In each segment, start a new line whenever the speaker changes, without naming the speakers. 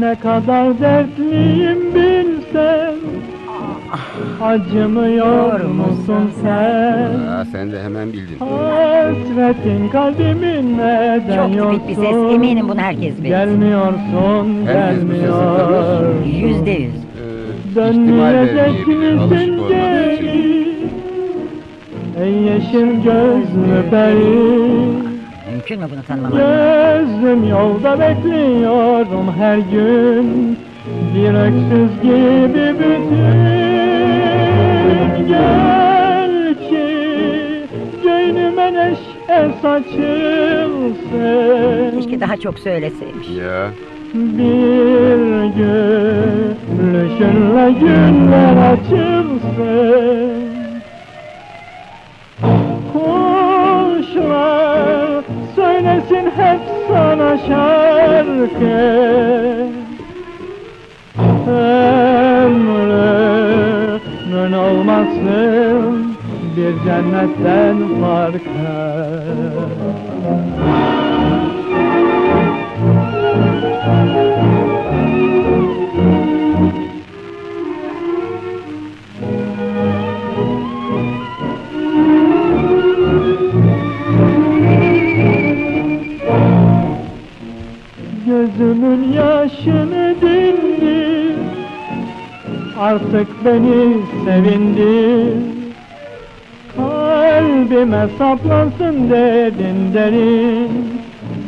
Ne kadar dertliyim bilsen Acımıyor musun sen?
Aa, sen de hemen bildin.
Hasretin kalbimin neden
Çok
yoksun?
büyük bir ses eminim bunu herkes bilir.
Gelmiyorsun, gelmiyor.
Yüzde yüz.
Ee,
Dönmeyecek misin geri? Ey yeşil gözlü peri
Mümkün mü bunu tanımamak?
Gözüm yolda bekliyorum her gün. Bir öksüz gibi bütün Gel ki göğnüme neşe saçılsın.
Keşke daha çok söyleseymiş.
Ya.
Bir gülüşünle günler açılsın sana şarkı Ömrümün olmasın bir cennetten farkı Gözümün yaşını dindir Artık beni sevindir Kalbime saplansın derin derin.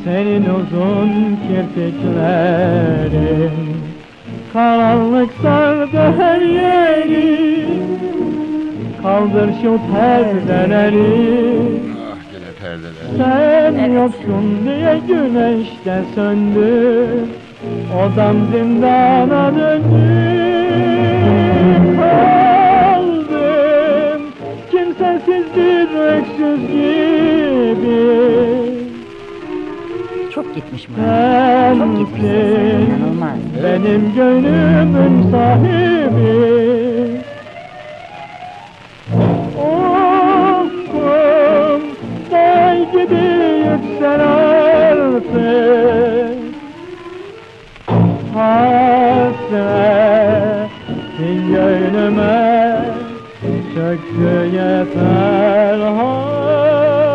Senin uzun kirpiklerin. Karanlık sardı her yeri. Kaldır şu perdeleri
perdeler.
sen
Evet.
yoksun diye güneş de söndü Odam zindana döndü Kaldım kimsesiz bir öksüz gibi
Çok gitmiş Murat. Çok gitmiş
benim gönlümün sahibi Gökçe yeter hayal